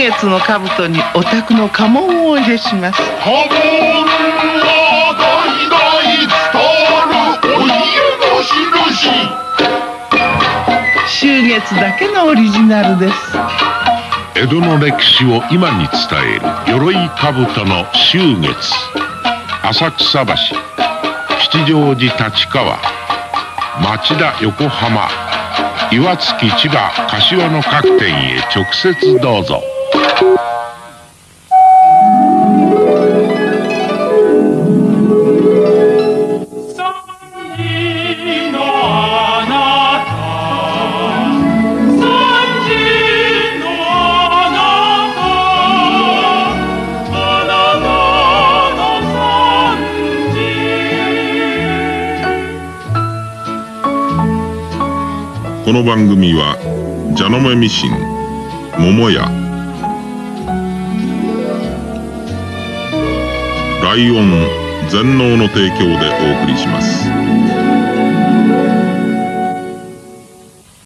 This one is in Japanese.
月の兜にお宅の家紋をお入れします。家紋は代々伝わるお家の印秋月だけのオリジナルです江戸の歴史を今に伝える鎧兜の秋月浅草橋。吉祥寺立川。町田横浜。岩槻千葉柏の各店へ直接どうぞ。この番組は蛇の目ミシン桃屋ライオン全能の提供でお送りします。